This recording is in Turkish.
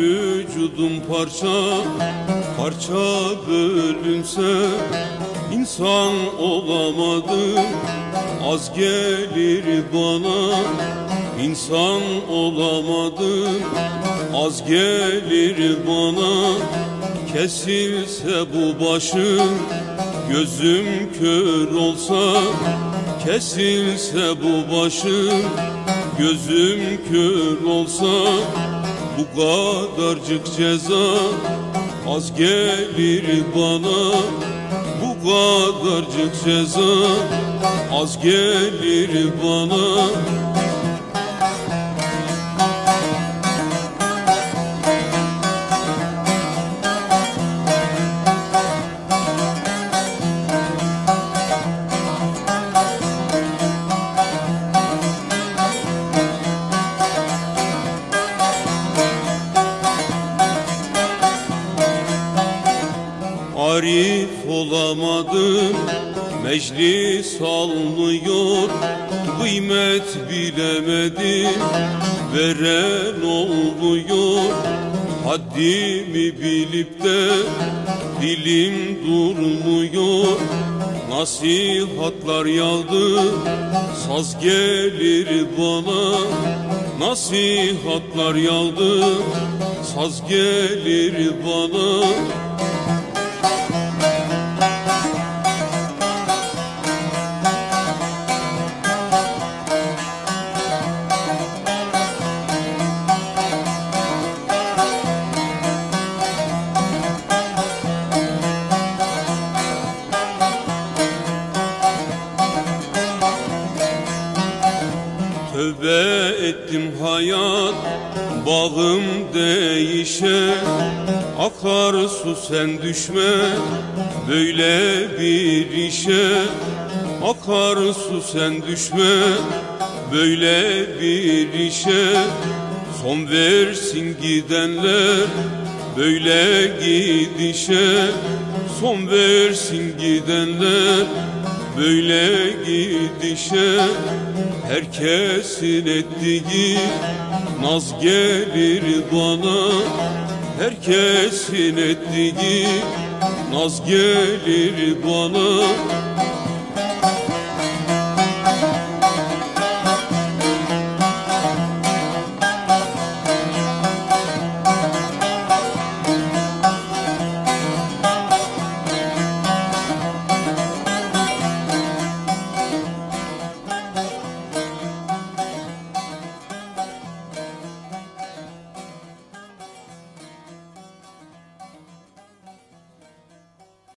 Vücudum parça parça bölünse insan olamadım az gelir bana insan olamadım az gelir bana kesilse bu başım gözüm kör olsa kesilse bu başım gözüm kör olsa bu kadarcık ceza az gelir bana Bu kadarcık ceza az gelir bana Arif olamadım Meclis almıyor Kıymet bilemedim Veren olmuyor. Haddimi bilip de Dilim durmuyor. Nasihatlar yağdı Saz gelir bana. Nasihatlar yağdı Saz gelir bana Tövbe ettim hayat Bağım değişe. Akar su sen düşme Böyle bir işe. Akar su sen düşme Böyle bir işe. Son versin gidenler Böyle gidişe. Son versin gidenler Böyle gidişe herkesin ettiği naz gelir bana. Herkesin ettiği naz gelir bana